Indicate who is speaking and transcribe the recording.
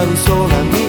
Speaker 1: I'm so mí.